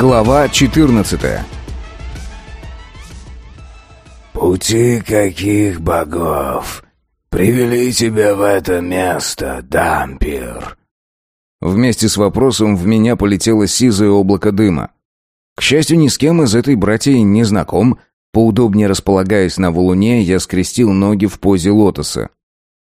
Глава 14 «Пути каких богов привели тебя в это место, Дампир?» Вместе с вопросом в меня полетело сизое облако дыма. К счастью, ни с кем из этой братьи не знаком. Поудобнее располагаясь на валуне, я скрестил ноги в позе лотоса.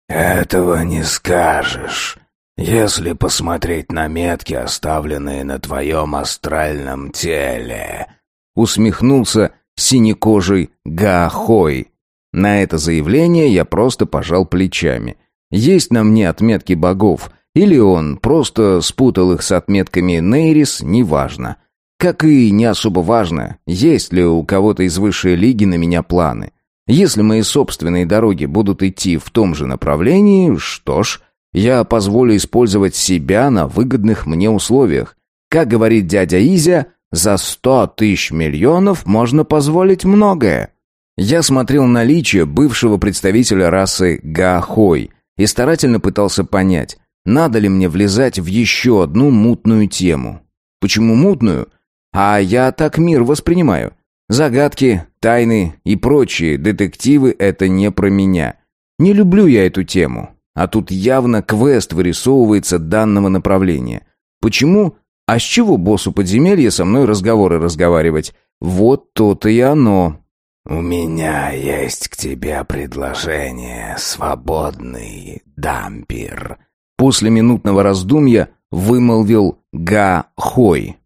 «Этого не скажешь. Если посмотреть на метки, оставленные на твоем астральном теле...» Усмехнулся синекожий Гаахой. На это заявление я просто пожал плечами. Есть на мне отметки богов, или он просто спутал их с отметками Нейрис, неважно. Как и не особо важно, есть ли у кого-то из высшей лиги на меня планы. Если мои собственные дороги будут идти в том же направлении, что ж, я позволю использовать себя на выгодных мне условиях. Как говорит дядя Изя, за сто тысяч миллионов можно позволить многое. Я смотрел на личие бывшего представителя расы Гахой и старательно пытался понять, надо ли мне влезать в еще одну мутную тему. Почему мутную? А я так мир воспринимаю. Загадки, тайны и прочие детективы — это не про меня. Не люблю я эту тему. А тут явно квест вырисовывается данного направления. Почему? А с чего боссу подземелья со мной разговоры разговаривать? Вот то-то и оно. «У меня есть к тебе предложение, свободный дампир», после минутного раздумья вымолвил Га Хой.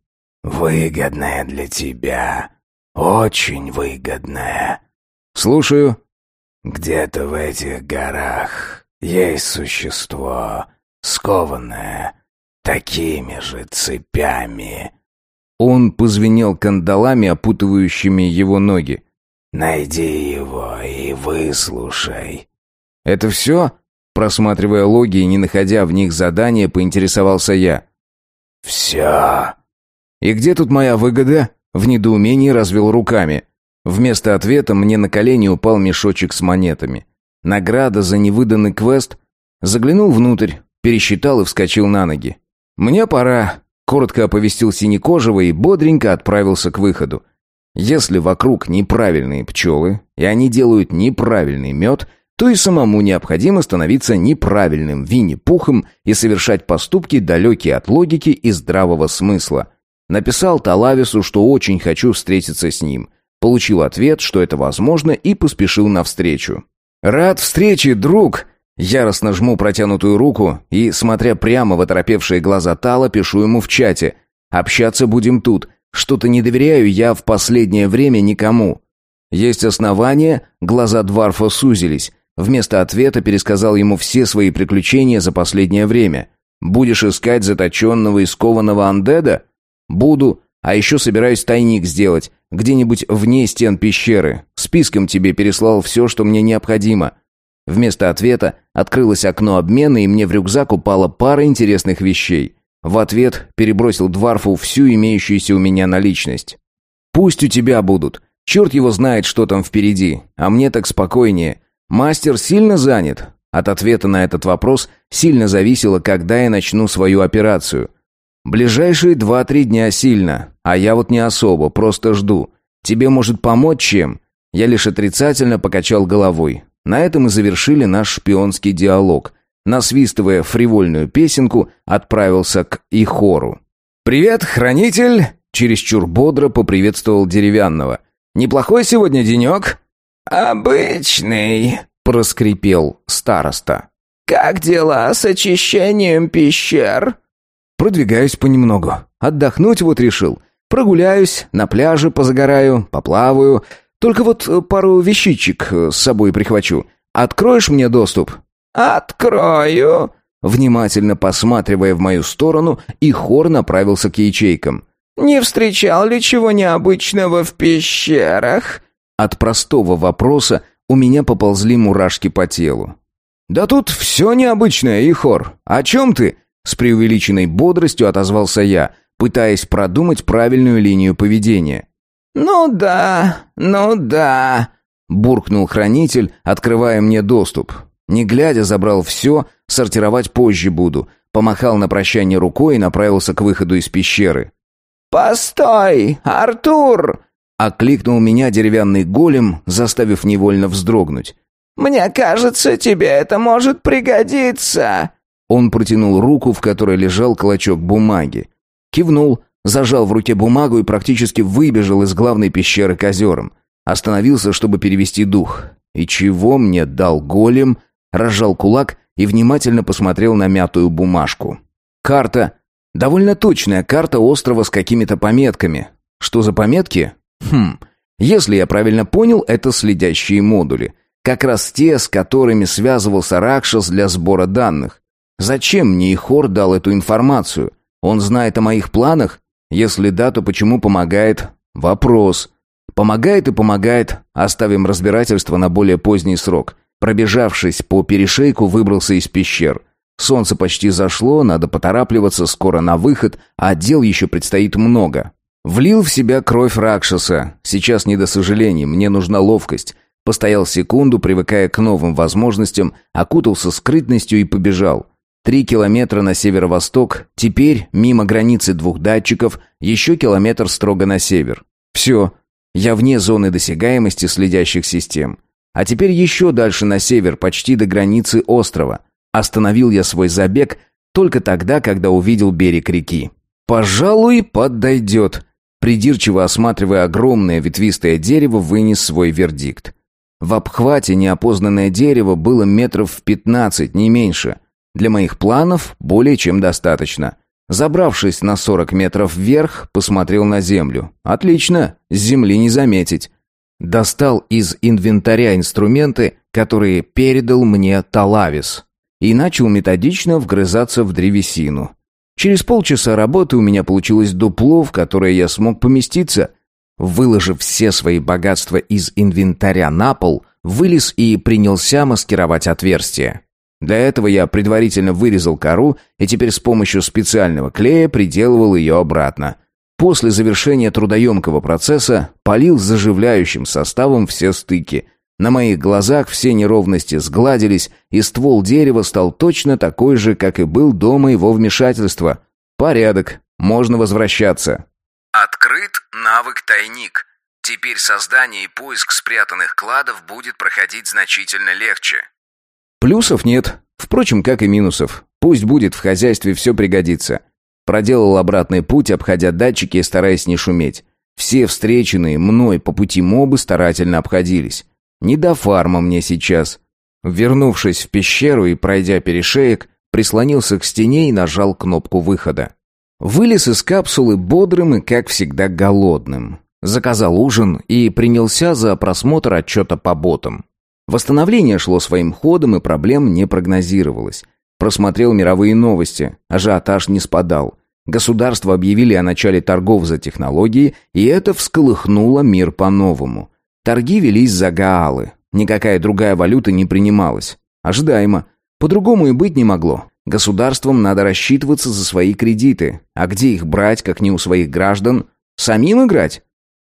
«Выгодное для тебя. Очень выгодное. Слушаю. Где-то в этих горах есть существо, скованное такими же цепями. Он позвенел кандалами, опутывающими его ноги. Найди его и выслушай. Это все? Просматривая логи и не находя в них задания, поинтересовался я. Все. И где тут моя выгода? В недоумении развел руками. Вместо ответа мне на колени упал мешочек с монетами. Награда за невыданный квест. Заглянул внутрь, пересчитал и вскочил на ноги. «Мне пора», — коротко оповестил Синекожего и бодренько отправился к выходу. «Если вокруг неправильные пчелы, и они делают неправильный мед, то и самому необходимо становиться неправильным Винни-Пухом и совершать поступки, далекие от логики и здравого смысла. Написал Талавису, что очень хочу встретиться с ним. Получил ответ, что это возможно, и поспешил навстречу. «Рад встрече, друг!» Яростно жму протянутую руку и, смотря прямо в оторопевшие глаза Тала, пишу ему в чате. «Общаться будем тут. Что-то не доверяю я в последнее время никому». Есть основания, глаза Дварфа сузились. Вместо ответа пересказал ему все свои приключения за последнее время. «Будешь искать заточенного и скованного андеда?» «Буду. А еще собираюсь тайник сделать. Где-нибудь вне стен пещеры. Списком тебе переслал все, что мне необходимо». Вместо ответа открылось окно обмена, и мне в рюкзак упала пара интересных вещей. В ответ перебросил Дварфу всю имеющуюся у меня наличность. «Пусть у тебя будут. Черт его знает, что там впереди. А мне так спокойнее. Мастер сильно занят?» От ответа на этот вопрос сильно зависело, когда я начну свою операцию. Ближайшие два-три дня сильно, а я вот не особо, просто жду. Тебе может помочь чем? Я лишь отрицательно покачал головой. На этом и завершили наш шпионский диалог. Насвистывая фривольную песенку, отправился к Ихору. «Привет, хранитель!» Чересчур бодро поприветствовал деревянного. «Неплохой сегодня денек?» «Обычный», — проскрипел староста. «Как дела с очищением пещер?» Продвигаюсь понемногу. Отдохнуть вот решил. Прогуляюсь, на пляже позагораю, поплаваю. Только вот э, пару вещичек э, с собой прихвачу. Откроешь мне доступ?» «Открою!» Внимательно посматривая в мою сторону, и хор направился к ячейкам. «Не встречал ли чего необычного в пещерах?» От простого вопроса у меня поползли мурашки по телу. «Да тут все необычное, Ихор. О чем ты?» С преувеличенной бодростью отозвался я, пытаясь продумать правильную линию поведения. «Ну да, ну да», — буркнул хранитель, открывая мне доступ. Не глядя, забрал все, сортировать позже буду. Помахал на прощание рукой и направился к выходу из пещеры. «Постой, Артур!» — окликнул меня деревянный голем, заставив невольно вздрогнуть. «Мне кажется, тебе это может пригодиться!» Он протянул руку, в которой лежал клочок бумаги. Кивнул, зажал в руке бумагу и практически выбежал из главной пещеры к озерам. Остановился, чтобы перевести дух. И чего мне дал голем? Разжал кулак и внимательно посмотрел на мятую бумажку. Карта. Довольно точная карта острова с какими-то пометками. Что за пометки? Хм. Если я правильно понял, это следящие модули. Как раз те, с которыми связывался Ракшас для сбора данных. Зачем мне Ихор дал эту информацию? Он знает о моих планах? Если да, то почему помогает? Вопрос. Помогает и помогает. Оставим разбирательство на более поздний срок. Пробежавшись по перешейку, выбрался из пещер. Солнце почти зашло, надо поторапливаться, скоро на выход, а дел еще предстоит много. Влил в себя кровь Ракшаса. Сейчас не до сожалений, мне нужна ловкость. Постоял секунду, привыкая к новым возможностям, окутался скрытностью и побежал. Три километра на северо-восток, теперь мимо границы двух датчиков, еще километр строго на север. Все, я вне зоны досягаемости следящих систем. А теперь еще дальше на север, почти до границы острова. Остановил я свой забег только тогда, когда увидел берег реки. «Пожалуй, подойдет», придирчиво осматривая огромное ветвистое дерево, вынес свой вердикт. В обхвате неопознанное дерево было метров в пятнадцать, не меньше. Для моих планов более чем достаточно. Забравшись на сорок метров вверх, посмотрел на землю. Отлично, с земли не заметить. Достал из инвентаря инструменты, которые передал мне Талавис, и начал методично вгрызаться в древесину. Через полчаса работы у меня получилось дупло, в которое я смог поместиться. Выложив все свои богатства из инвентаря на пол, вылез и принялся маскировать отверстие. Для этого я предварительно вырезал кору и теперь с помощью специального клея приделывал ее обратно. После завершения трудоемкого процесса полил заживляющим составом все стыки. На моих глазах все неровности сгладились, и ствол дерева стал точно такой же, как и был до моего вмешательства. Порядок, можно возвращаться. Открыт навык «Тайник». Теперь создание и поиск спрятанных кладов будет проходить значительно легче. Плюсов нет. Впрочем, как и минусов. Пусть будет, в хозяйстве все пригодится. Проделал обратный путь, обходя датчики и стараясь не шуметь. Все встреченные мной по пути мобы старательно обходились. Не до фарма мне сейчас. Вернувшись в пещеру и пройдя перешеек, прислонился к стене и нажал кнопку выхода. Вылез из капсулы бодрым и, как всегда, голодным. Заказал ужин и принялся за просмотр отчета по ботам. Восстановление шло своим ходом и проблем не прогнозировалось. Просмотрел мировые новости, ажиотаж не спадал. Государства объявили о начале торгов за технологии, и это всколыхнуло мир по-новому. Торги велись за гаалы. Никакая другая валюта не принималась. Ожидаемо. По-другому и быть не могло. Государствам надо рассчитываться за свои кредиты. А где их брать, как не у своих граждан? Самим играть?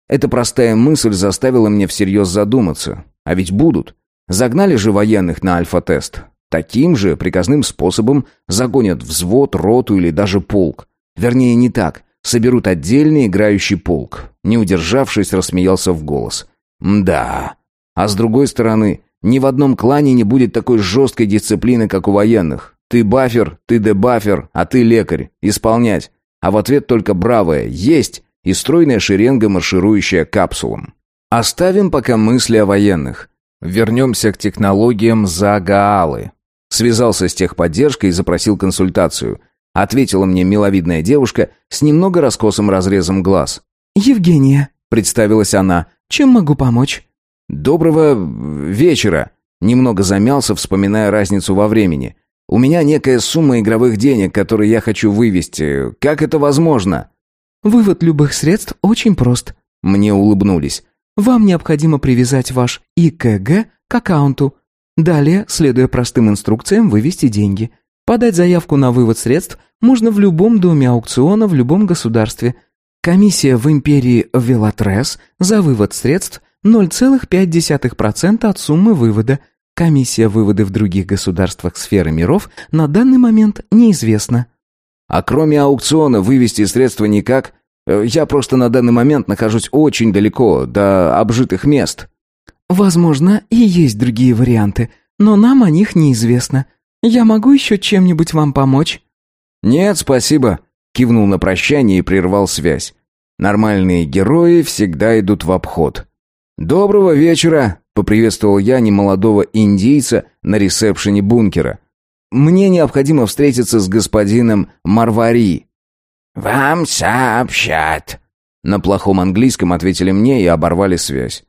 Эта простая мысль заставила меня всерьез задуматься. А ведь будут. Загнали же военных на альфа-тест. Таким же приказным способом загонят взвод, роту или даже полк. Вернее, не так. Соберут отдельный играющий полк. Не удержавшись, рассмеялся в голос. Да. А с другой стороны, ни в одном клане не будет такой жесткой дисциплины, как у военных. Ты бафер, ты дебафер, а ты лекарь. Исполнять. А в ответ только бравое «Есть!» и стройная шеренга, марширующая капсулам. Оставим пока мысли о военных. Вернемся к технологиям Загаалы. Связался с техподдержкой и запросил консультацию. Ответила мне миловидная девушка с немного раскосым разрезом глаз. «Евгения», — представилась она, — «чем могу помочь?» «Доброго вечера», — немного замялся, вспоминая разницу во времени. «У меня некая сумма игровых денег, которые я хочу вывести. Как это возможно?» «Вывод любых средств очень прост». Мне улыбнулись. Вам необходимо привязать ваш ИКГ к аккаунту. Далее, следуя простым инструкциям, вывести деньги. Подать заявку на вывод средств можно в любом доме аукциона в любом государстве. Комиссия в империи Велатрес за вывод средств 0,5% от суммы вывода. Комиссия выводы в других государствах сферы миров на данный момент неизвестна. А кроме аукциона вывести средства никак? Э, я просто на данный момент нахожусь очень далеко до обжитых мест». «Возможно, и есть другие варианты, но нам о них неизвестно. Я могу еще чем-нибудь вам помочь?» «Нет, спасибо», — кивнул на прощание и прервал связь. «Нормальные герои всегда идут в обход». «Доброго вечера», — поприветствовал я немолодого индийца на ресепшене бункера. «Мне необходимо встретиться с господином Марвари». «Вам сообщат», — на плохом английском ответили мне и оборвали связь.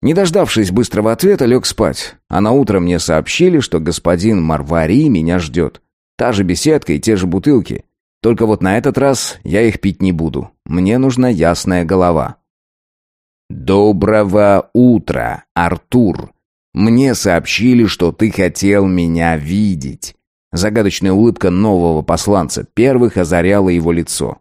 Не дождавшись быстрого ответа, лег спать, а на утро мне сообщили, что господин Марвари меня ждет. Та же беседка и те же бутылки. Только вот на этот раз я их пить не буду. Мне нужна ясная голова. «Доброго утра, Артур. Мне сообщили, что ты хотел меня видеть». Загадочная улыбка нового посланца первых озаряла его лицо.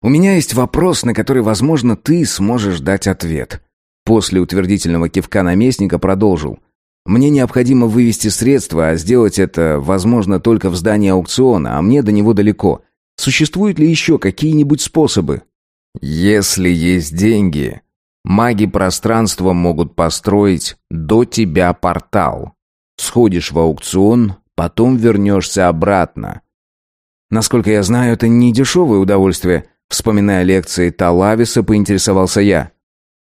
«У меня есть вопрос, на который, возможно, ты сможешь дать ответ». После утвердительного кивка наместника продолжил. «Мне необходимо вывести средства, а сделать это, возможно, только в здании аукциона, а мне до него далеко. Существуют ли еще какие-нибудь способы?» «Если есть деньги, маги пространства могут построить до тебя портал. Сходишь в аукцион, потом вернешься обратно. Насколько я знаю, это не дешевое удовольствие. Вспоминая лекции Талависа, поинтересовался я.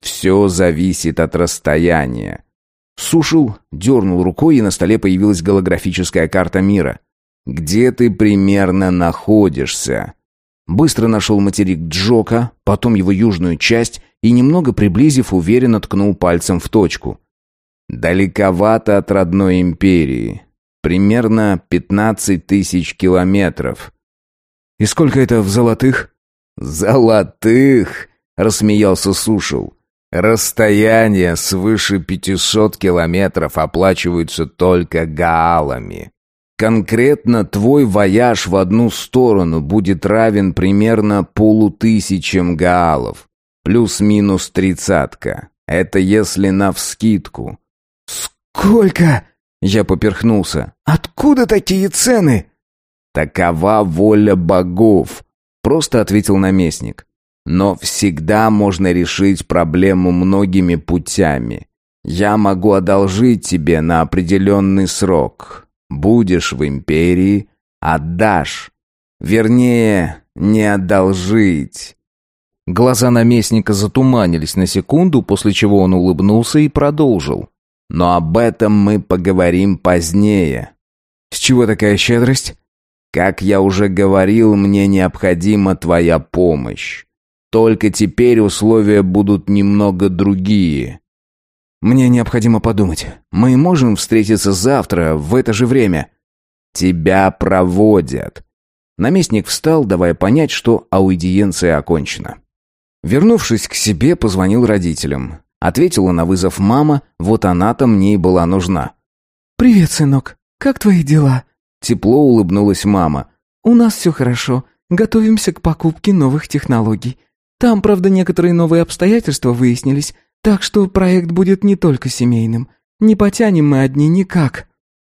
Все зависит от расстояния. Сушил, дернул рукой, и на столе появилась голографическая карта мира. Где ты примерно находишься? Быстро нашел материк Джока, потом его южную часть и, немного приблизив, уверенно ткнул пальцем в точку. Далековато от родной империи. Примерно пятнадцать тысяч километров. «И сколько это в золотых?» «Золотых!» — рассмеялся Сушил. «Расстояния свыше пятисот километров оплачиваются только гаалами. Конкретно твой вояж в одну сторону будет равен примерно полутысячам гаалов, плюс-минус тридцатка. Это если навскидку». «Сколько?» Я поперхнулся. «Откуда такие цены?» «Такова воля богов», — просто ответил наместник. «Но всегда можно решить проблему многими путями. Я могу одолжить тебе на определенный срок. Будешь в империи, отдашь. Вернее, не одолжить». Глаза наместника затуманились на секунду, после чего он улыбнулся и продолжил. Но об этом мы поговорим позднее. С чего такая щедрость? Как я уже говорил, мне необходима твоя помощь. Только теперь условия будут немного другие. Мне необходимо подумать. Мы можем встретиться завтра в это же время. Тебя проводят. Наместник встал, давая понять, что аудиенция окончена. Вернувшись к себе, позвонил родителям. Ответила на вызов мама, вот она-то мне и была нужна. «Привет, сынок. Как твои дела?» Тепло улыбнулась мама. «У нас все хорошо. Готовимся к покупке новых технологий. Там, правда, некоторые новые обстоятельства выяснились, так что проект будет не только семейным. Не потянем мы одни никак».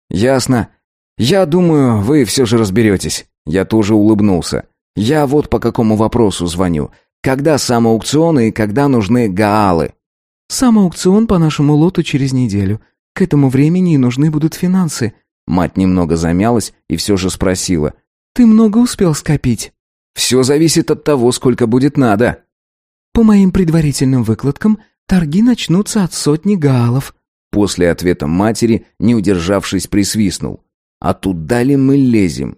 «Ясно. Я думаю, вы все же разберетесь». Я тоже улыбнулся. «Я вот по какому вопросу звоню. Когда сам аукцион и когда нужны гаалы?» Сам аукцион по нашему лоту через неделю. К этому времени и нужны будут финансы». Мать немного замялась и все же спросила. «Ты много успел скопить?» «Все зависит от того, сколько будет надо». «По моим предварительным выкладкам, торги начнутся от сотни гаалов». После ответа матери, не удержавшись, присвистнул. «А туда ли мы лезем?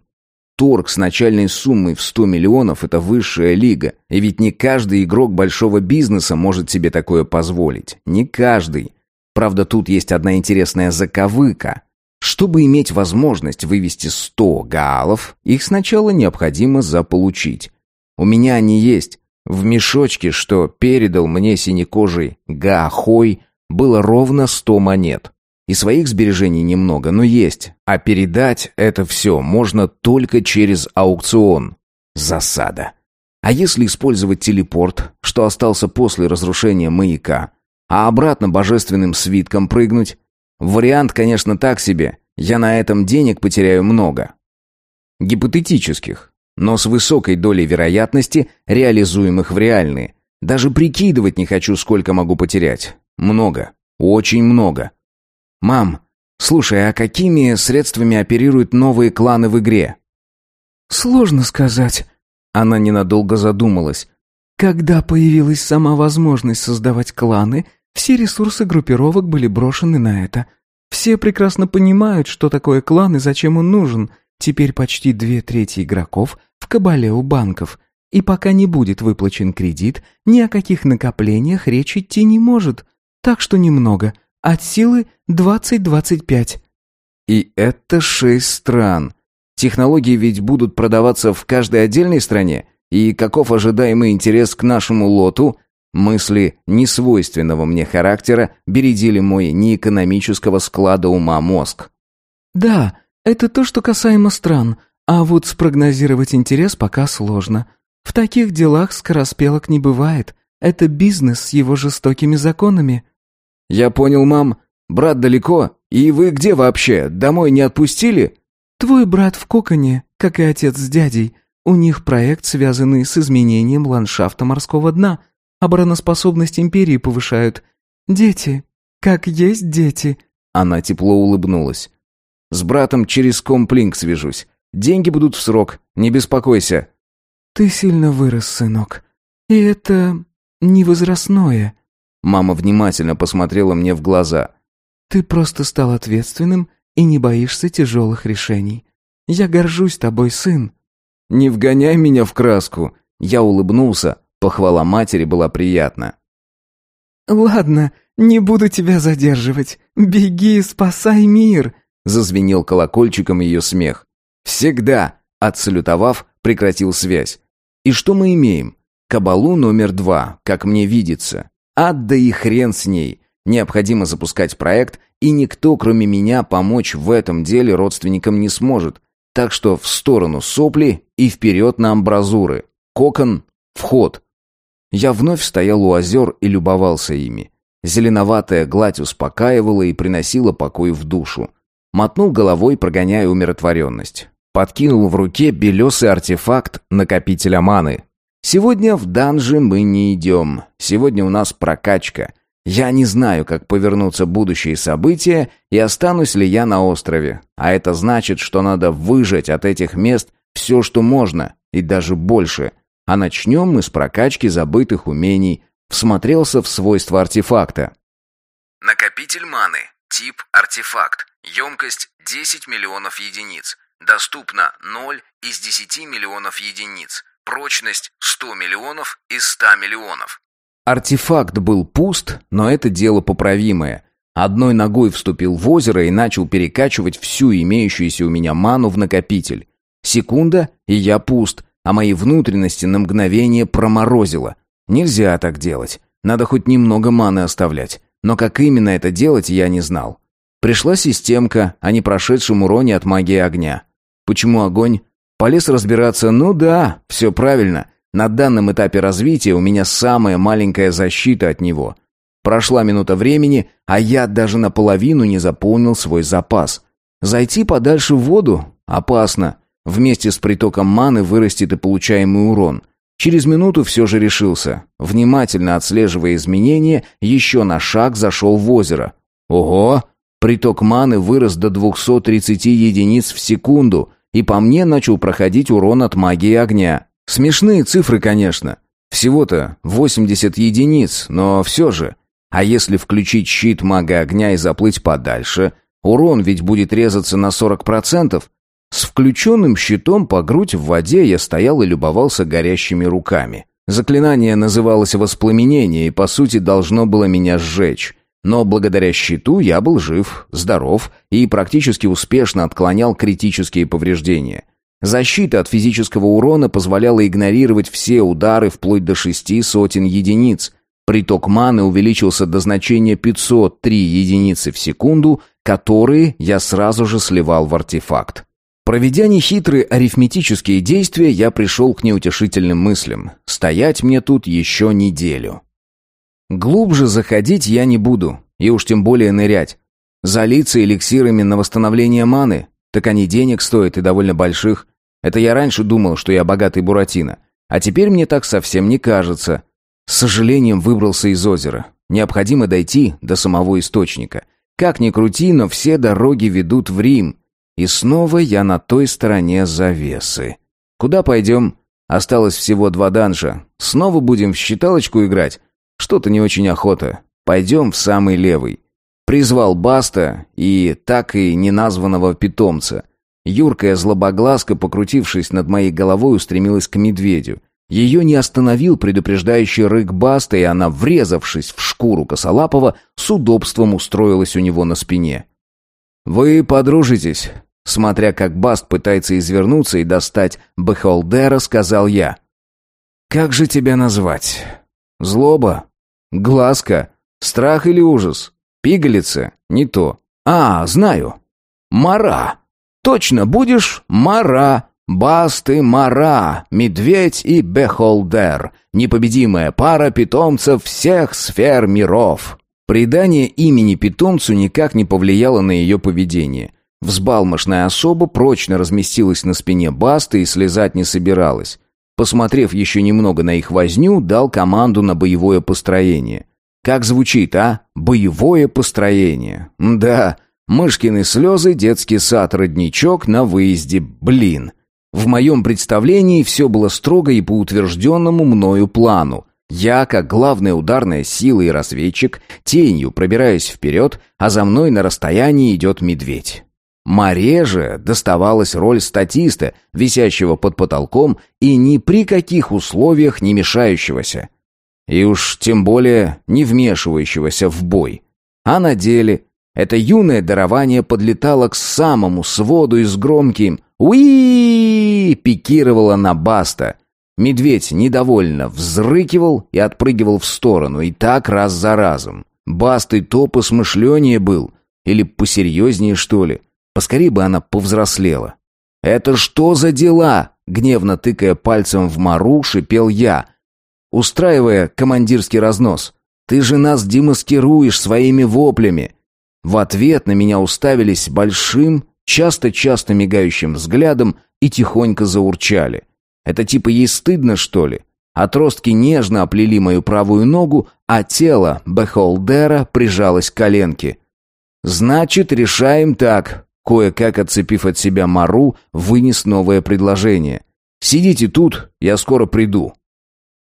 Торг с начальной суммой в 100 миллионов – это высшая лига. И ведь не каждый игрок большого бизнеса может себе такое позволить. Не каждый. Правда, тут есть одна интересная заковыка. Чтобы иметь возможность вывести 100 гаалов, их сначала необходимо заполучить. У меня они есть. В мешочке, что передал мне синекожий Гаахой, было ровно 100 монет. И своих сбережений немного, но есть. А передать это все можно только через аукцион. Засада. А если использовать телепорт, что остался после разрушения маяка, а обратно божественным свитком прыгнуть? Вариант, конечно, так себе. Я на этом денег потеряю много. Гипотетических. но с высокой долей вероятности реализуемых в реальные. Даже прикидывать не хочу, сколько могу потерять. Много. Очень много. Мам, слушай, а какими средствами оперируют новые кланы в игре? Сложно сказать. Она ненадолго задумалась. Когда появилась сама возможность создавать кланы, все ресурсы группировок были брошены на это. Все прекрасно понимают, что такое клан и зачем он нужен. Теперь почти две трети игроков в кабале у банков. И пока не будет выплачен кредит, ни о каких накоплениях речь идти не может. Так что немного. От силы 20-25. И это шесть стран. Технологии ведь будут продаваться в каждой отдельной стране. И каков ожидаемый интерес к нашему лоту? Мысли несвойственного мне характера бередили мой неэкономического склада ума мозг. Да, это то, что касаемо стран, а вот спрогнозировать интерес пока сложно. В таких делах скороспелок не бывает. Это бизнес с его жестокими законами. Я понял, мам. Брат далеко, и вы где вообще? Домой не отпустили? Твой брат в коконе, как и отец с дядей. У них проект, связанный с изменением ландшафта морского дна. Обороноспособность империи повышают. Дети, как есть дети. Она тепло улыбнулась. С братом через комплинк свяжусь. Деньги будут в срок, не беспокойся. Ты сильно вырос, сынок. И это не возрастное. Мама внимательно посмотрела мне в глаза. Ты просто стал ответственным и не боишься тяжелых решений. Я горжусь тобой, сын». «Не вгоняй меня в краску». Я улыбнулся, похвала матери была приятна. «Ладно, не буду тебя задерживать. Беги, спасай мир!» Зазвенел колокольчиком ее смех. «Всегда!» Отсалютовав, прекратил связь. «И что мы имеем? Кабалу номер два, как мне видится. Ад да и хрен с ней. Необходимо запускать проект, и никто, кроме меня, помочь в этом деле родственникам не сможет. Так что в сторону сопли и вперед на амбразуры. Кокон — вход. Я вновь стоял у озер и любовался ими. Зеленоватая гладь успокаивала и приносила покой в душу. Мотнул головой, прогоняя умиротворенность. Подкинул в руке белесый артефакт накопителя маны. Сегодня в данжи мы не идем. Сегодня у нас прокачка. Я не знаю, как повернутся будущие события и останусь ли я на острове. А это значит, что надо выжать от этих мест все, что можно, и даже больше. А начнем мы с прокачки забытых умений. Всмотрелся в свойства артефакта. Накопитель маны. Тип артефакт. Емкость 10 миллионов единиц. Доступно 0 из 10 миллионов единиц. Прочность 100 миллионов из 100 миллионов. Артефакт был пуст, но это дело поправимое. Одной ногой вступил в озеро и начал перекачивать всю имеющуюся у меня ману в накопитель. Секунда, и я пуст, а мои внутренности на мгновение проморозило. Нельзя так делать. Надо хоть немного маны оставлять. Но как именно это делать, я не знал. Пришла системка о непрошедшем уроне от магии огня. Почему огонь? Полез разбираться, ну да, все правильно. На данном этапе развития у меня самая маленькая защита от него. Прошла минута времени, а я даже наполовину не заполнил свой запас. Зайти подальше в воду? Опасно. Вместе с притоком маны вырастет и получаемый урон. Через минуту все же решился. Внимательно отслеживая изменения, еще на шаг зашел в озеро. Ого! Приток маны вырос до 230 единиц в секунду, и по мне начал проходить урон от магии огня. Смешные цифры, конечно. Всего-то 80 единиц, но все же. А если включить щит мага огня и заплыть подальше, урон ведь будет резаться на 40%. С включенным щитом по грудь в воде я стоял и любовался горящими руками. Заклинание называлось «Воспламенение» и, по сути, должно было меня сжечь. Но благодаря щиту я был жив, здоров и практически успешно отклонял критические повреждения. Защита от физического урона позволяла игнорировать все удары вплоть до шести сотен единиц. Приток маны увеличился до значения 503 единицы в секунду, которые я сразу же сливал в артефакт. Проведя нехитрые арифметические действия, я пришел к неутешительным мыслям. Стоять мне тут еще неделю. Глубже заходить я не буду, и уж тем более нырять. Залиться эликсирами на восстановление маны, так они денег стоят и довольно больших. Это я раньше думал, что я богатый Буратино. А теперь мне так совсем не кажется. С сожалением выбрался из озера. Необходимо дойти до самого источника. Как ни крути, но все дороги ведут в Рим. И снова я на той стороне завесы. Куда пойдем? Осталось всего два данжа. Снова будем в считалочку играть? Что-то не очень охота. Пойдем в самый левый. Призвал Баста и так и неназванного питомца. Юркая злобоглазка, покрутившись над моей головой, устремилась к медведю. Ее не остановил предупреждающий рык Баста, и она, врезавшись в шкуру косолапого, с удобством устроилась у него на спине. «Вы подружитесь?» Смотря как Баст пытается извернуться и достать Бехолдера, сказал я. «Как же тебя назвать? Злоба? Глазка? Страх или ужас? Пигалица? Не то. А, знаю. Мара. Точно, будешь Мара. Баст и Мара, Медведь и Бехолдер. Непобедимая пара питомцев всех сфер миров. Придание имени питомцу никак не повлияло на ее поведение. Взбалмошная особа прочно разместилась на спине Баста и слезать не собиралась. Посмотрев еще немного на их возню, дал команду на боевое построение. Как звучит, а? Боевое построение. Да, мышкины слезы, детский сад, родничок на выезде. Блин. В моем представлении все было строго и по утвержденному мною плану. Я, как главная ударная сила и разведчик, тенью пробираюсь вперед, а за мной на расстоянии идет медведь. Маре же доставалась роль статиста, висящего под потолком и ни при каких условиях не мешающегося. И уж тем более не вмешивающегося в бой. А на деле это юное дарование подлетало к самому своду и с громким уи пикировало на Баста. Медведь недовольно взрыкивал и отпрыгивал в сторону, и так раз за разом. Баст и то посмышленнее был, или посерьезнее, что ли. Поскорее бы она повзрослела. «Это что за дела?» Гневно тыкая пальцем в Мару, шипел я, устраивая командирский разнос. «Ты же нас демаскируешь своими воплями!» В ответ на меня уставились большим, часто-часто мигающим взглядом и тихонько заурчали. Это типа ей стыдно, что ли? Отростки нежно оплели мою правую ногу, а тело Бехолдера прижалось к коленке. «Значит, решаем так». Кое-как отцепив от себя Мару, вынес новое предложение. «Сидите тут, я скоро приду».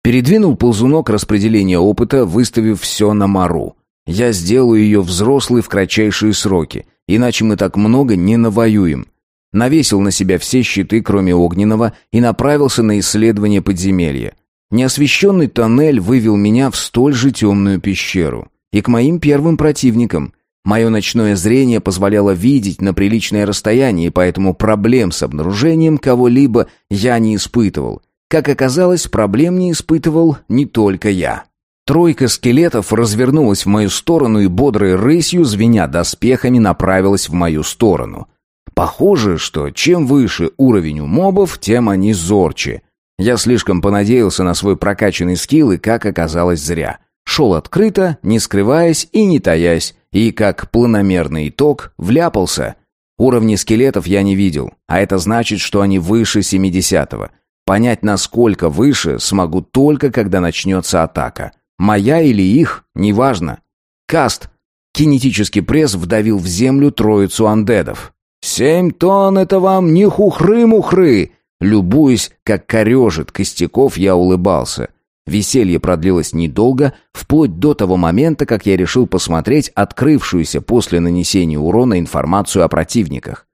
Передвинул ползунок распределения опыта, выставив все на Мару. Я сделаю ее взрослой в кратчайшие сроки, иначе мы так много не навоюем. Навесил на себя все щиты, кроме огненного, и направился на исследование подземелья. Неосвещенный тоннель вывел меня в столь же темную пещеру. И к моим первым противникам. Мое ночное зрение позволяло видеть на приличное расстояние, поэтому проблем с обнаружением кого-либо я не испытывал. Как оказалось, проблем не испытывал не только я. Тройка скелетов развернулась в мою сторону и бодрой рысью, звеня доспехами, направилась в мою сторону. Похоже, что чем выше уровень у мобов, тем они зорче. Я слишком понадеялся на свой прокачанный скилл и, как оказалось, зря. Шел открыто, не скрываясь и не таясь, и, как планомерный итог, вляпался. Уровни скелетов я не видел, а это значит, что они выше 70-го. Понять, насколько выше, смогу только, когда начнется атака. Моя или их, неважно. Каст. Кинетический пресс вдавил в землю троицу андедов. «Семь тонн — это вам не хухры-мухры!» Любуясь, как корежит костяков, я улыбался. Веселье продлилось недолго, вплоть до того момента, как я решил посмотреть открывшуюся после нанесения урона информацию о противниках.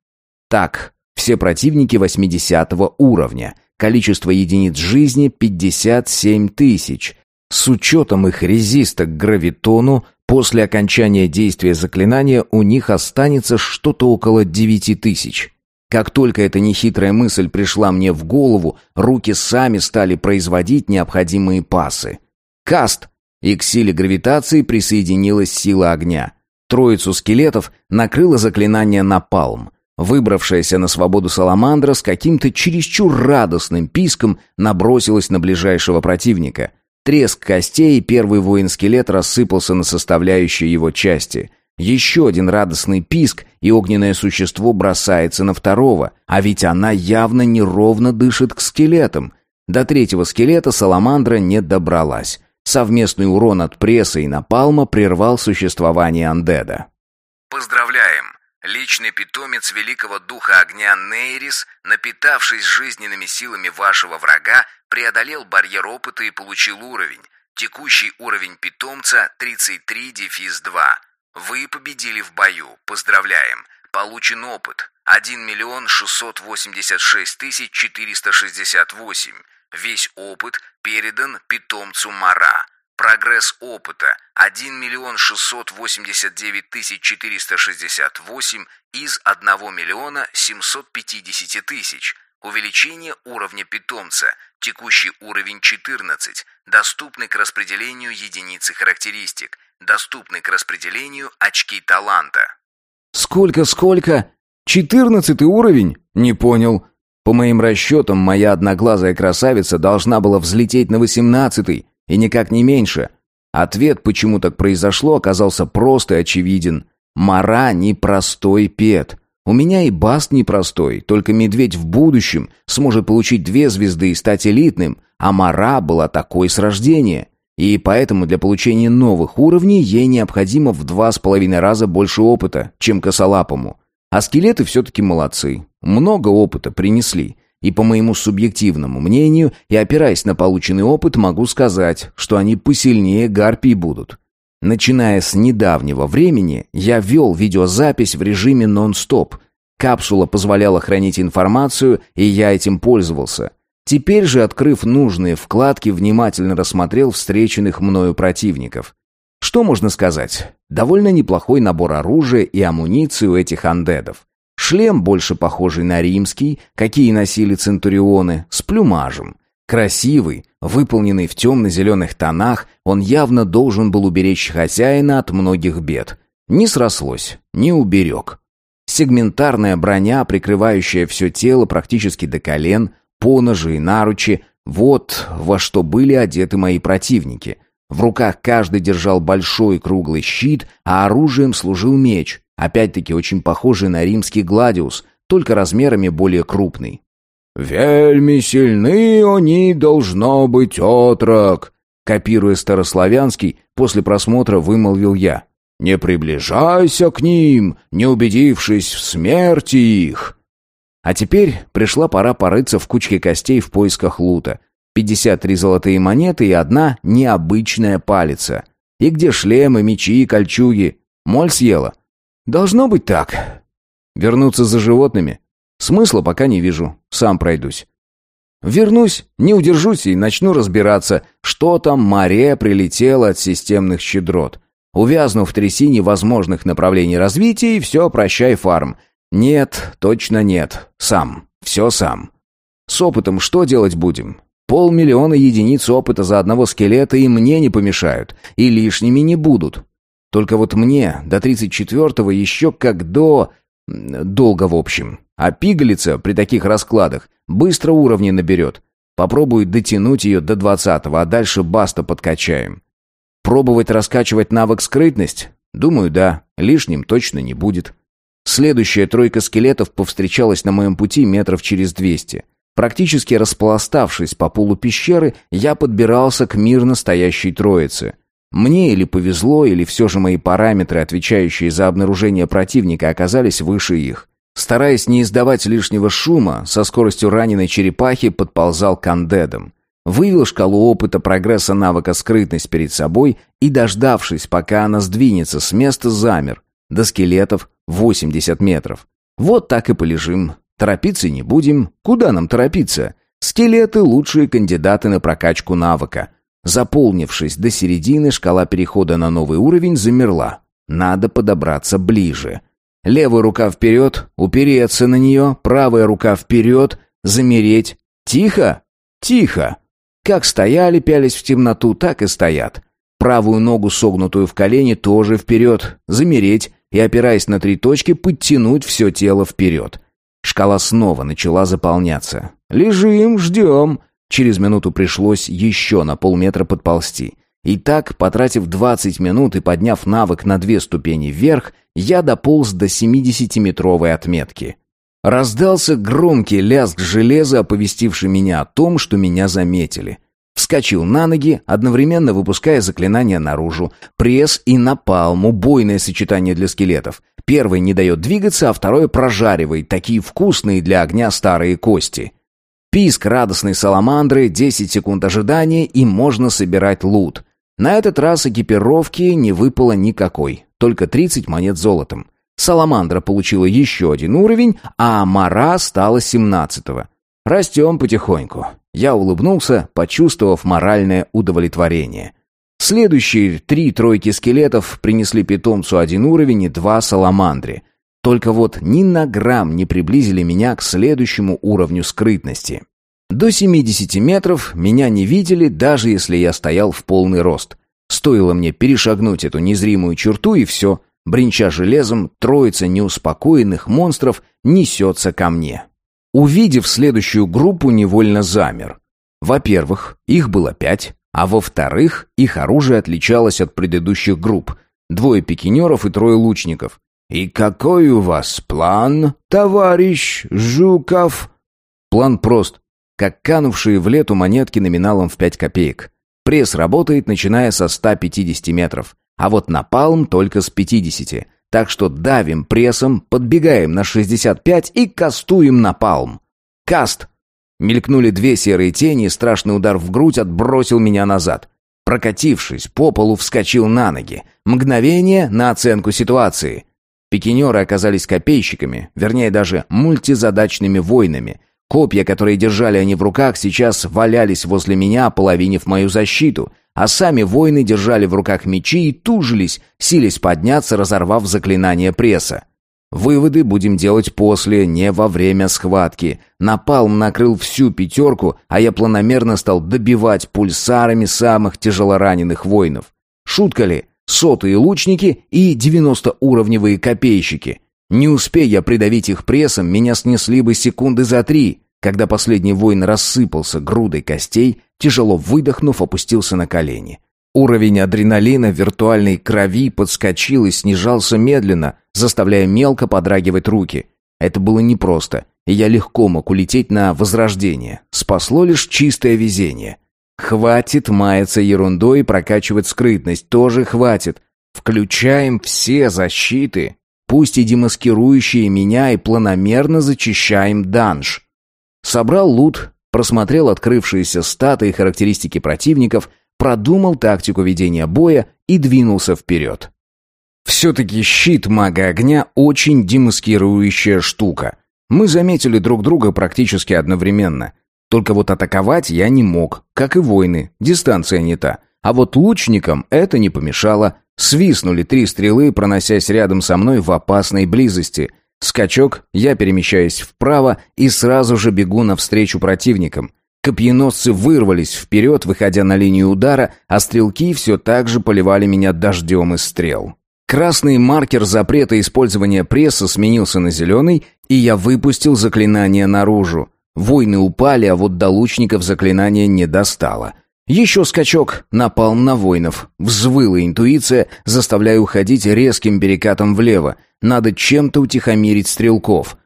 Так, все противники 80 уровня — Количество единиц жизни 57 тысяч. С учетом их резиста к гравитону, после окончания действия заклинания у них останется что-то около 9 тысяч. Как только эта нехитрая мысль пришла мне в голову, руки сами стали производить необходимые пасы. Каст! И к силе гравитации присоединилась сила огня. Троицу скелетов накрыло заклинание «Напалм». Выбравшаяся на свободу саламандра с каким-то чересчур радостным писком набросилась на ближайшего противника. Треск костей, первый воин-скелет рассыпался на составляющие его части. Еще один радостный писк, и огненное существо бросается на второго, а ведь она явно неровно дышит к скелетам. До третьего скелета саламандра не добралась. Совместный урон от пресса и напалма прервал существование андеда. Поздравляем! Личный питомец великого духа огня Нейрис, напитавшись жизненными силами вашего врага, преодолел барьер опыта и получил уровень. Текущий уровень питомца 33 дефис 2. Вы победили в бою. Поздравляем. Получен опыт. 1 миллион 686 тысяч 468. Весь опыт передан питомцу Мара. Прогресс опыта 1 миллион 689 тысяч 468 из 1 миллиона 750 тысяч. Увеличение уровня питомца. Текущий уровень 14. Доступны к распределению единицы характеристик. Доступны к распределению очки таланта. Сколько-сколько? Четырнадцатый уровень? Не понял. По моим расчетам, моя одноглазая красавица должна была взлететь на восемнадцатый, и никак не меньше. Ответ, почему так произошло, оказался прост и очевиден. Мара непростой пет. У меня и Баст непростой, только медведь в будущем сможет получить две звезды и стать элитным, а Мара была такой с рождения. И поэтому для получения новых уровней ей необходимо в два с половиной раза больше опыта, чем косолапому. А скелеты все-таки молодцы. Много опыта принесли. И по моему субъективному мнению, и опираясь на полученный опыт, могу сказать, что они посильнее гарпий будут. Начиная с недавнего времени, я вел видеозапись в режиме нон-стоп. Капсула позволяла хранить информацию, и я этим пользовался. Теперь же, открыв нужные вкладки, внимательно рассмотрел встреченных мною противников. Что можно сказать? Довольно неплохой набор оружия и амуниции у этих андедов. Шлем больше похожий на римский, какие носили центурионы, с плюмажем. Красивый, выполненный в темно-зеленых тонах, он явно должен был уберечь хозяина от многих бед. Не срослось, не уберег. Сегментарная броня, прикрывающая все тело практически до колен, поножи и наручи — вот во что были одеты мои противники. В руках каждый держал большой круглый щит, а оружием служил меч, опять-таки очень похожий на римский гладиус, только размерами более крупный. «Вельми сильны они, должно быть, отрок», копируя старославянский, после просмотра вымолвил я. «Не приближайся к ним, не убедившись в смерти их». А теперь пришла пора порыться в кучке костей в поисках лута. 53 золотые монеты и одна необычная палица. И где шлемы, мечи и кольчуги? Моль съела? Должно быть так. Вернуться за животными? Смысла пока не вижу, сам пройдусь. Вернусь, не удержусь и начну разбираться, что там море прилетело от системных щедрот. Увязну в трясине возможных направлений развития и все, прощай, фарм. Нет, точно нет. Сам. Все сам. С опытом что делать будем? Полмиллиона единиц опыта за одного скелета и мне не помешают, и лишними не будут. Только вот мне до тридцать четвертого еще как до... Долго в общем. А пигалица при таких раскладах быстро уровни наберет. Попробую дотянуть ее до двадцатого, а дальше баста подкачаем. Пробовать раскачивать навык скрытность? Думаю, да. Лишним точно не будет. Следующая тройка скелетов повстречалась на моем пути метров через двести. Практически распластавшись по полу пещеры, я подбирался к мирно стоящей троице. Мне или повезло, или все же мои параметры, отвечающие за обнаружение противника, оказались выше их. Стараясь не издавать лишнего шума, со скоростью раненой черепахи подползал к андедам. Вывел шкалу опыта прогресса навыка скрытность перед собой и, дождавшись, пока она сдвинется с места, замер. До скелетов 80 метров. Вот так и полежим. Торопиться не будем. Куда нам торопиться? Скелеты – лучшие кандидаты на прокачку навыка. Заполнившись до середины, шкала перехода на новый уровень замерла. Надо подобраться ближе. Левая рука вперед, упереться на нее, правая рука вперед, замереть. Тихо? Тихо. Как стояли, пялись в темноту, так и стоят. Правую ногу, согнутую в колени, тоже вперед, замереть и, опираясь на три точки, подтянуть все тело вперед. Шкала снова начала заполняться. «Лежим, ждем». Через минуту пришлось еще на полметра подползти. И так, потратив 20 минут и подняв навык на две ступени вверх, я дополз до 70-метровой отметки. Раздался громкий лязг железа, оповестивший меня о том, что меня заметили. Вскочил на ноги, одновременно выпуская заклинание наружу. Пресс и напалм, убойное сочетание для скелетов. Первый не дает двигаться, а второй прожаривает, такие вкусные для огня старые кости. Писк радостной саламандры, 10 секунд ожидания и можно собирать лут. На этот раз экипировки не выпало никакой, только 30 монет золотом. Саламандра получила еще один уровень, а Мара стала 17-го. Растем потихоньку. Я улыбнулся, почувствовав моральное удовлетворение. Следующие три тройки скелетов принесли питомцу один уровень и два саламандре. Только вот ни на грамм не приблизили меня к следующему уровню скрытности. До 70 метров меня не видели, даже если я стоял в полный рост. Стоило мне перешагнуть эту незримую черту, и все. Бринча железом, троица неуспокоенных монстров несется ко мне. Увидев следующую группу, невольно замер. Во-первых, их было пять, а во-вторых, их оружие отличалось от предыдущих групп. Двое пикинеров и трое лучников. «И какой у вас план, товарищ Жуков?» План прост как канувшие в лету монетки номиналом в 5 копеек. Пресс работает, начиная со 150 метров, а вот напалм только с 50. Так что давим прессом, подбегаем на 65 и кастуем напалм. Каст! Мелькнули две серые тени, и страшный удар в грудь отбросил меня назад. Прокатившись, по полу вскочил на ноги. Мгновение на оценку ситуации. Пикинеры оказались копейщиками, вернее даже мультизадачными воинами, Копья, которые держали они в руках, сейчас валялись возле меня, половинив мою защиту, а сами воины держали в руках мечи и тужились, сились подняться, разорвав заклинание пресса. Выводы будем делать после, не во время схватки. Напалм накрыл всю пятерку, а я планомерно стал добивать пульсарами самых тяжелораненых воинов. Шутка ли? Сотые лучники и 90-уровневые копейщики. Не успея я придавить их прессом, меня снесли бы секунды за три. Когда последний воин рассыпался грудой костей, тяжело выдохнув, опустился на колени. Уровень адреналина в виртуальной крови подскочил и снижался медленно, заставляя мелко подрагивать руки. Это было непросто, и я легко мог улететь на возрождение. Спасло лишь чистое везение. Хватит маяться ерундой и прокачивать скрытность, тоже хватит. Включаем все защиты, пусть и демаскирующие меня, и планомерно зачищаем данж. Собрал лут, просмотрел открывшиеся статы и характеристики противников, продумал тактику ведения боя и двинулся вперед. Все-таки щит мага огня очень демаскирующая штука. Мы заметили друг друга практически одновременно. Только вот атаковать я не мог, как и воины, дистанция не та. А вот лучникам это не помешало, Свистнули три стрелы, проносясь рядом со мной в опасной близости. Скачок, я перемещаюсь вправо и сразу же бегу навстречу противникам. Копьеносцы вырвались вперед, выходя на линию удара, а стрелки все так же поливали меня дождем из стрел. Красный маркер запрета использования пресса сменился на зеленый, и я выпустил заклинание наружу. Войны упали, а вот до лучников заклинание не достало. Еще скачок, напалм на воинов. Взвыла интуиция, заставляя уходить резким перекатом влево. Надо чем-то утихомирить стрелков.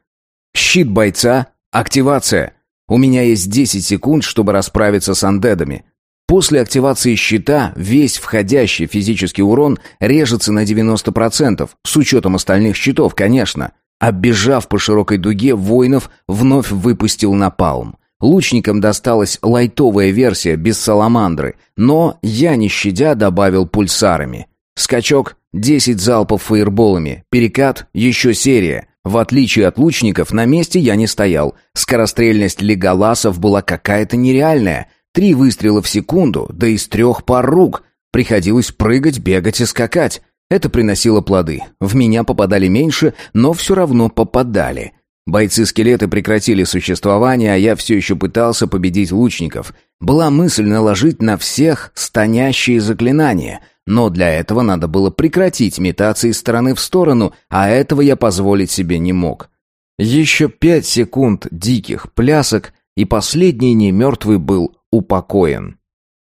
Щит бойца, активация. У меня есть 10 секунд, чтобы расправиться с андедами. После активации щита весь входящий физический урон режется на 90%, с учетом остальных щитов, конечно. Оббежав по широкой дуге, воинов вновь выпустил напалм. Лучникам досталась лайтовая версия без саламандры, но я, не щадя, добавил пульсарами. Скачок, 10 залпов фаерболами, перекат, еще серия. В отличие от лучников, на месте я не стоял. Скорострельность леголасов была какая-то нереальная. Три выстрела в секунду, да из трех пар рук. Приходилось прыгать, бегать и скакать. Это приносило плоды. В меня попадали меньше, но все равно попадали. Бойцы-скелеты прекратили существование, а я все еще пытался победить лучников. Была мысль наложить на всех стонящие заклинания, но для этого надо было прекратить метаться из стороны в сторону, а этого я позволить себе не мог. Еще пять секунд диких плясок, и последний немертвый был упокоен.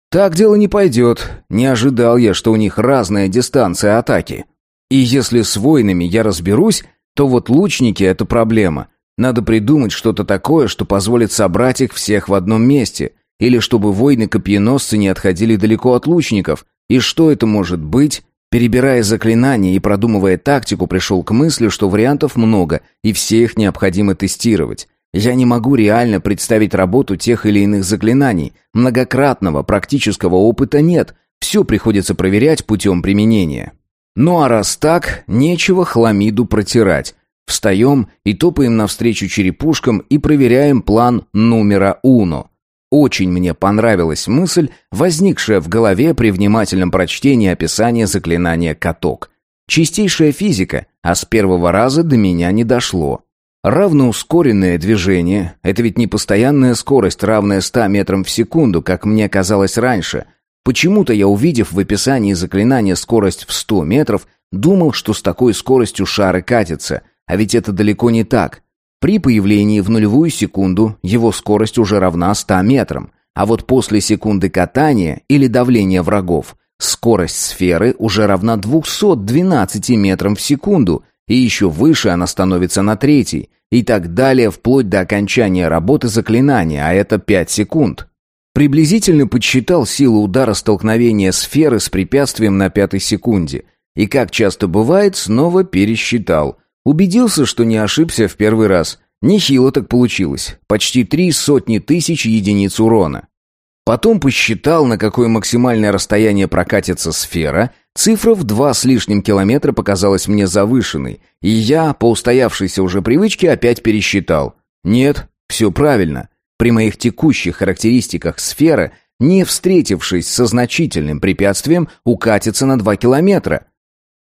Так дело не пойдет. Не ожидал я, что у них разная дистанция атаки. И если с воинами я разберусь, то вот лучники — это проблема. Надо придумать что-то такое, что позволит собрать их всех в одном месте. Или чтобы воины-копьеносцы не отходили далеко от лучников. И что это может быть? Перебирая заклинания и продумывая тактику, пришел к мысли, что вариантов много, и все их необходимо тестировать. Я не могу реально представить работу тех или иных заклинаний. Многократного практического опыта нет. Все приходится проверять путем применения. Ну а раз так, нечего хламиду протирать. Встаем и топаем навстречу черепушкам и проверяем план номера уно. Очень мне понравилась мысль, возникшая в голове при внимательном прочтении описания заклинания «каток». Чистейшая физика, а с первого раза до меня не дошло. Равноускоренное движение – это ведь не постоянная скорость, равная 100 метрам в секунду, как мне казалось раньше. Почему-то я, увидев в описании заклинания скорость в 100 метров, думал, что с такой скоростью шары катятся, а ведь это далеко не так. При появлении в нулевую секунду его скорость уже равна 100 метрам, а вот после секунды катания или давления врагов скорость сферы уже равна 212 метрам в секунду – и еще выше она становится на третий, и так далее вплоть до окончания работы заклинания, а это 5 секунд. Приблизительно подсчитал силу удара столкновения сферы с препятствием на пятой секунде, и, как часто бывает, снова пересчитал. Убедился, что не ошибся в первый раз. Нехило так получилось, почти три сотни тысяч единиц урона. Потом посчитал, на какое максимальное расстояние прокатится сфера. Цифра в два с лишним километра показалась мне завышенной, и я, по устоявшейся уже привычке, опять пересчитал. Нет, все правильно. При моих текущих характеристиках сфера, не встретившись со значительным препятствием, укатится на два километра.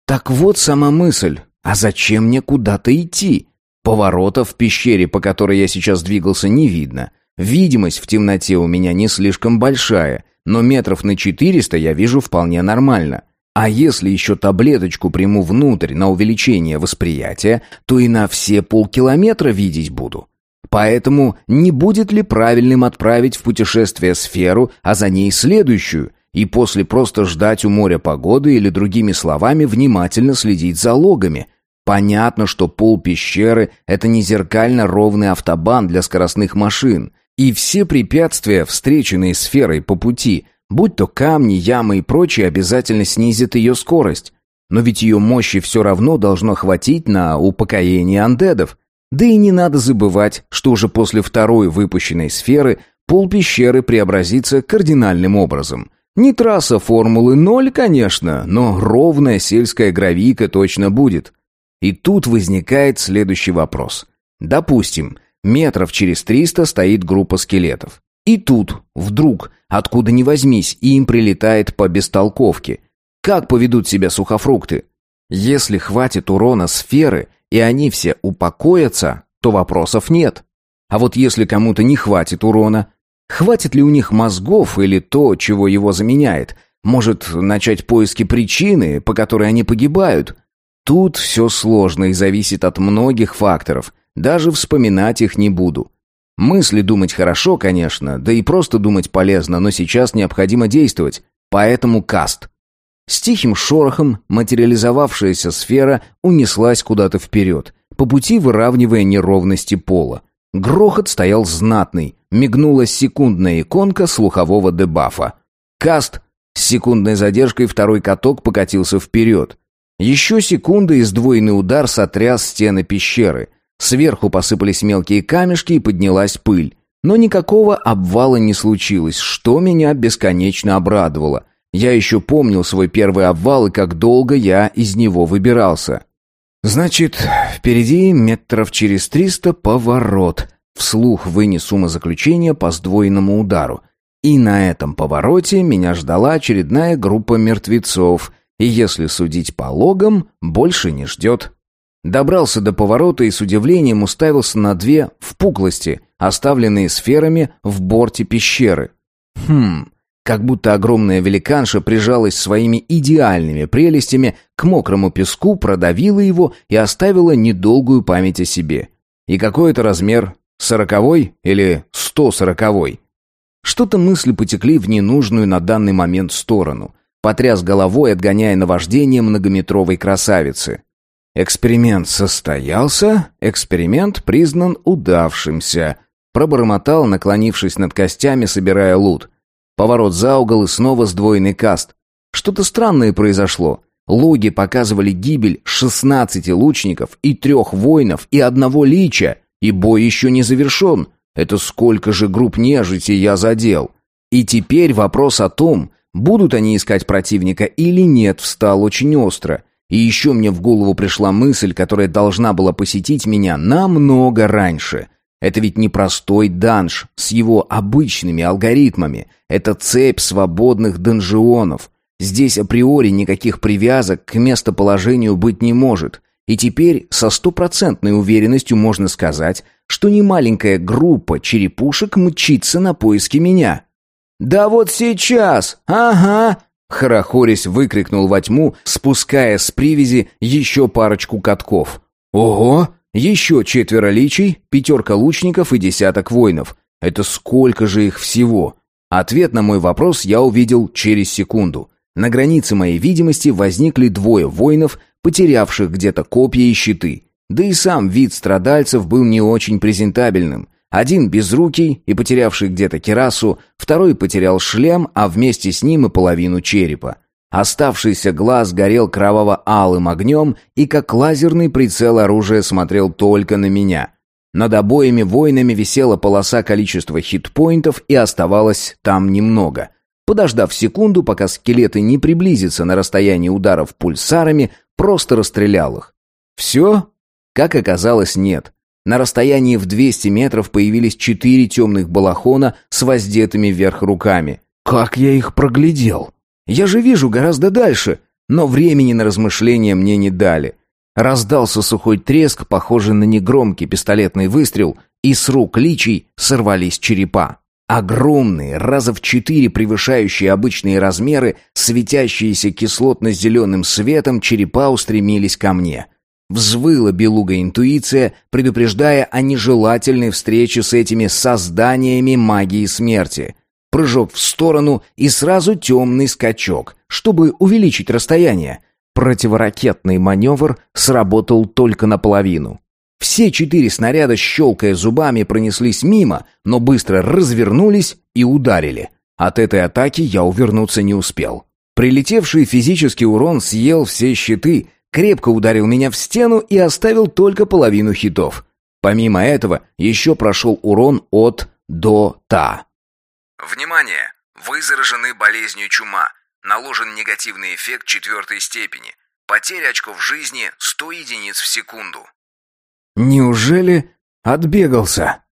Так вот сама мысль. А зачем мне куда-то идти? Поворота в пещере, по которой я сейчас двигался, не видно. Видимость в темноте у меня не слишком большая, но метров на 400 я вижу вполне нормально. А если еще таблеточку приму внутрь на увеличение восприятия, то и на все полкилометра видеть буду. Поэтому не будет ли правильным отправить в путешествие сферу, а за ней следующую, и после просто ждать у моря погоды или, другими словами, внимательно следить за логами? Понятно, что пол пещеры – это не зеркально ровный автобан для скоростных машин, и все препятствия, встреченные сферой по пути, будь то камни, ямы и прочее, обязательно снизят ее скорость. Но ведь ее мощи все равно должно хватить на упокоение андедов. Да и не надо забывать, что уже после второй выпущенной сферы пол пещеры преобразится кардинальным образом. Не трасса Формулы 0, конечно, но ровная сельская гравийка точно будет. И тут возникает следующий вопрос. Допустим, Метров через триста стоит группа скелетов. И тут, вдруг, откуда ни возьмись, им прилетает по бестолковке. Как поведут себя сухофрукты? Если хватит урона сферы, и они все упокоятся, то вопросов нет. А вот если кому-то не хватит урона, хватит ли у них мозгов или то, чего его заменяет? Может, начать поиски причины, по которой они погибают? Тут все сложно и зависит от многих факторов – даже вспоминать их не буду. Мысли думать хорошо, конечно, да и просто думать полезно, но сейчас необходимо действовать. Поэтому каст. С тихим шорохом материализовавшаяся сфера унеслась куда-то вперед, по пути выравнивая неровности пола. Грохот стоял знатный, мигнула секундная иконка слухового дебафа. Каст. С секундной задержкой второй каток покатился вперед. Еще секунда и сдвоенный удар сотряс стены пещеры — Сверху посыпались мелкие камешки и поднялась пыль. Но никакого обвала не случилось, что меня бесконечно обрадовало. Я еще помнил свой первый обвал и как долго я из него выбирался. «Значит, впереди метров через триста поворот», — вслух вынес умозаключение по сдвоенному удару. И на этом повороте меня ждала очередная группа мертвецов, и если судить по логам, больше не ждет. Добрался до поворота и с удивлением уставился на две впуклости, оставленные сферами в борте пещеры. Хм, как будто огромная великанша прижалась своими идеальными прелестями к мокрому песку, продавила его и оставила недолгую память о себе. И какой это размер? Сороковой или сто сороковой? Что-то мысли потекли в ненужную на данный момент сторону. Потряс головой, отгоняя наваждение многометровой красавицы. Эксперимент состоялся, эксперимент признан удавшимся. Пробормотал, наклонившись над костями, собирая лут. Поворот за угол и снова сдвоенный каст. Что-то странное произошло. Логи показывали гибель 16 лучников и трех воинов и одного лича, и бой еще не завершен. Это сколько же групп нежити я задел. И теперь вопрос о том, будут они искать противника или нет, встал очень остро. И еще мне в голову пришла мысль, которая должна была посетить меня намного раньше. Это ведь не простой данж с его обычными алгоритмами. Это цепь свободных донжионов. Здесь априори никаких привязок к местоположению быть не может. И теперь со стопроцентной уверенностью можно сказать, что немаленькая группа черепушек мчится на поиски меня. «Да вот сейчас! Ага!» Хорохорясь выкрикнул во тьму, спуская с привязи еще парочку катков. «Ого! Еще четверо личий, пятерка лучников и десяток воинов. Это сколько же их всего?» Ответ на мой вопрос я увидел через секунду. На границе моей видимости возникли двое воинов, потерявших где-то копья и щиты. Да и сам вид страдальцев был не очень презентабельным. Один безрукий и потерявший где-то керасу, второй потерял шлем, а вместе с ним и половину черепа. Оставшийся глаз горел кроваво-алым огнем и как лазерный прицел оружия смотрел только на меня. Над обоими воинами висела полоса количества хитпоинтов и оставалось там немного. Подождав секунду, пока скелеты не приблизятся на расстояние ударов пульсарами, просто расстрелял их. Все? Как оказалось, нет. На расстоянии в 200 метров появились четыре темных балахона с воздетыми вверх руками. Как я их проглядел? Я же вижу гораздо дальше, но времени на размышления мне не дали. Раздался сухой треск, похожий на негромкий пистолетный выстрел, и с рук личий сорвались черепа. Огромные, раза в четыре превышающие обычные размеры, светящиеся кислотно-зеленым светом, черепа устремились ко мне. Взвыла белуга интуиция, предупреждая о нежелательной встрече с этими созданиями магии смерти. Прыжок в сторону и сразу темный скачок, чтобы увеличить расстояние. Противоракетный маневр сработал только наполовину. Все четыре снаряда, щелкая зубами, пронеслись мимо, но быстро развернулись и ударили. От этой атаки я увернуться не успел. Прилетевший физический урон съел все щиты, крепко ударил меня в стену и оставил только половину хитов. Помимо этого, еще прошел урон от до та. Внимание! Вы заражены болезнью чума. Наложен негативный эффект четвертой степени. Потеря очков жизни 100 единиц в секунду. Неужели отбегался?